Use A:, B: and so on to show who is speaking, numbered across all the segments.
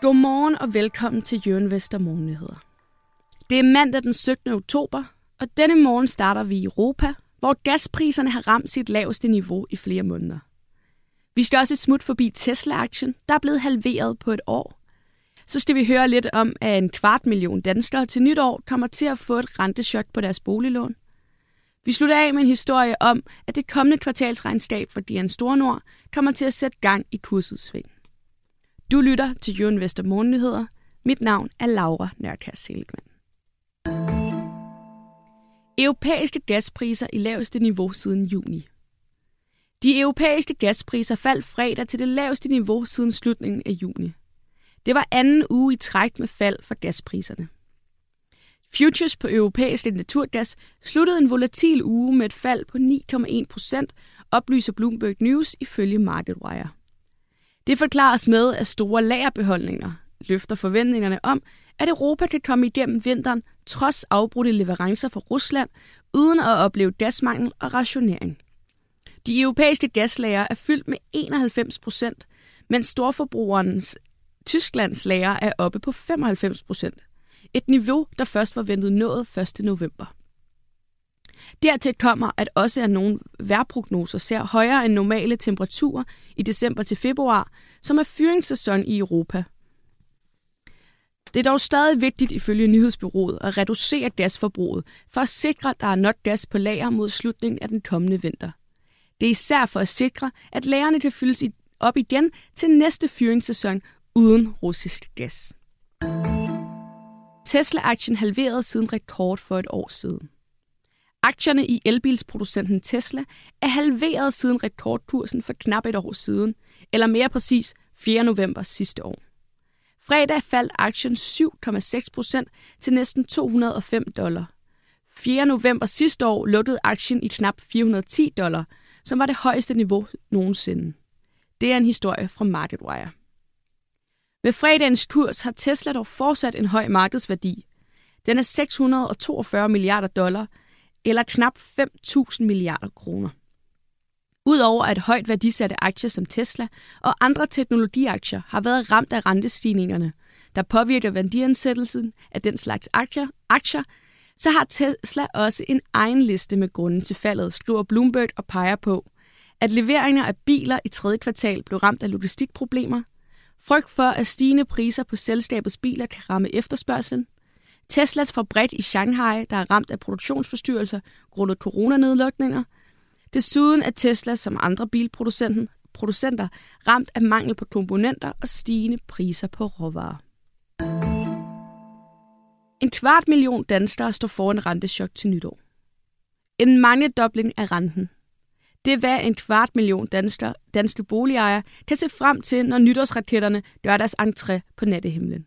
A: Godmorgen og velkommen til Jørgen Vester Morgennyheder. Det er mandag den 17. oktober, og denne morgen starter vi i Europa, hvor gaspriserne har ramt sit laveste niveau i flere måneder. Vi skal også et smut forbi Tesla-aktien, der er blevet halveret på et år. Så skal vi høre lidt om, at en kvart million danskere til nytår kommer til at få et rentechok på deres boliglån. Vi slutter af med en historie om, at det kommende kvartalsregnskab for DN Stornord kommer til at sætte gang i kursudsving. Du lytter til Jørgen Vester Morgennyheder. Mit navn er Laura Nørkær Seligman. Europæiske gaspriser i laveste niveau siden juni. De europæiske gaspriser faldt fredag til det laveste niveau siden slutningen af juni. Det var anden uge i træk med fald for gaspriserne. Futures på europæisk naturgas sluttede en volatil uge med et fald på 9,1 procent, oplyser Bloomberg News ifølge MarketWire. Det forklares med, at store lagerbeholdninger løfter forventningerne om, at Europa kan komme igennem vinteren trods afbrudte leverancer fra Rusland, uden at opleve gasmangel og rationering. De europæiske gaslager er fyldt med 91 procent, mens storforbrugerens Tysklands lager er oppe på 95 procent. Et niveau, der først var ventet nået 1. november. Dertil kommer, at også at nogle vejrprognoser ser højere end normale temperaturer i december til februar, som er fyringssæson i Europa. Det er dog stadig vigtigt ifølge nyhedsbyrået at reducere gasforbruget for at sikre, at der er nok gas på lager mod slutningen af den kommende vinter. Det er især for at sikre, at lagerne kan fyldes op igen til næste fyringssæson uden russisk gas. Tesla-aktien halverede siden rekord for et år siden. Aktierne i elbilsproducenten Tesla er halveret siden rekordkursen for knap et år siden, eller mere præcis 4. november sidste år. Fredag faldt aktien 7,6 procent til næsten 205 dollar. 4. november sidste år lukkede aktien i knap 410 dollar, som var det højeste niveau nogensinde. Det er en historie fra MarketWire. Ved fredagens kurs har Tesla dog fortsat en høj markedsværdi. Den er 642 milliarder dollar, eller knap 5.000 milliarder kroner. Udover at højt værdisatte aktier som Tesla og andre teknologiaktier har været ramt af rentestigningerne, der påvirker værdiansættelsen af den slags aktier, aktier, så har Tesla også en egen liste med grunden til faldet, skriver Bloomberg og peger på, at leveringer af biler i tredje kvartal blev ramt af logistikproblemer, frygt for, at stigende priser på selskabets biler kan ramme efterspørgselen, Teslas fabrik i Shanghai, der er ramt af produktionsforstyrrelser grundet coronanedlukninger. Desuden er Tesla som andre bilproducenter ramt af mangel på komponenter og stigende priser på råvarer. En kvart million danskere står foran renteschok til nytår. En mangedobling af renten. Det er hvad en kvart million danskere, danske boligejere kan se frem til, når nytårsraketterne gør deres entré på nattehimlen.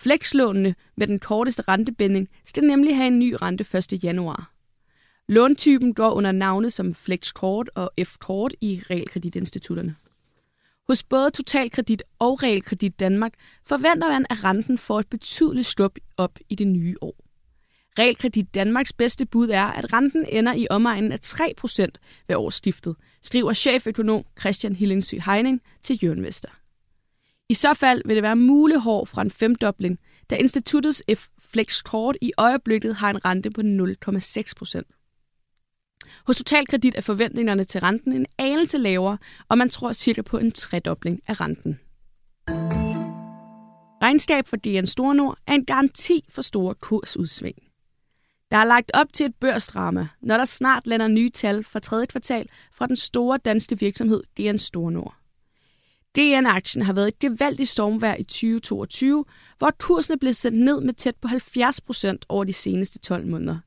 A: Flekslånene med den korteste rentebinding skal nemlig have en ny rente 1. januar. Låntypen går under navne som Flexkort og F-kort i realkreditinstitutterne. Hos både Totalkredit og Realkredit Danmark forventer man, at renten får et betydeligt skub op i det nye år. Realkredit Danmarks bedste bud er, at renten ender i omegnen af 3% ved årsskiftet, skriver cheføkonom Christian Hillingsø Heining til Jørgen Vester. I så fald vil det være muligt hård fra en femdobling, da instituttets F-Flex Kort i øjeblikket har en rente på 0,6 procent. Hos Totalkredit er forventningerne til renten en anelse lavere, og man tror cirka på en tredobling af renten. Regnskab for DN Stornord er en garanti for store kursudsving. Der er lagt op til et børsdrama, når der snart lander nye tal fra tredje kvartal fra den store danske virksomhed DN Stornord. DN-aktien har været et gevaldigt stormvær i 2022, hvor kursen blev sendt ned med tæt på 70 procent over de seneste 12 måneder.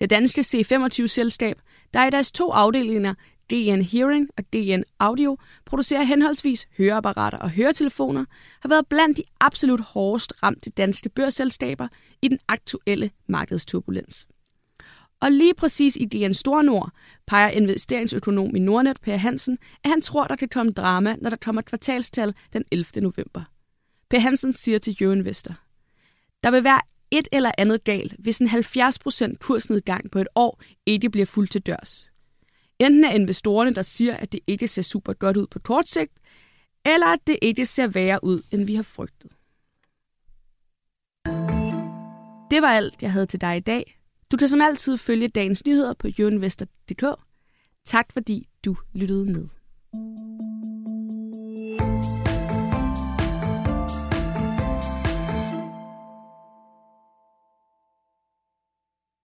A: Det danske C25-selskab, der i deres to afdelinger, DN Hearing og DN Audio, producerer henholdsvis høreapparater og høretelefoner, har været blandt de absolut hårdest ramte danske børsselskaber i den aktuelle markedsturbulens. Og lige præcis i DN Stornord peger investeringsøkonom i Nordnet, Per Hansen, at han tror, der kan komme drama, når der kommer kvartalstal den 11. november. Per Hansen siger til Jørgen Vester, der vil være et eller andet galt, hvis en 70% kursnedgang på et år ikke bliver fuldt til dørs. Enten er investorerne, der siger, at det ikke ser super godt ud på kort sigt, eller at det ikke ser værre ud, end vi har frygtet. Det var alt, jeg havde til dig i dag. Du kan som altid følge dagens nyheder på jøinvestor.dk. Tak fordi du lyttede med.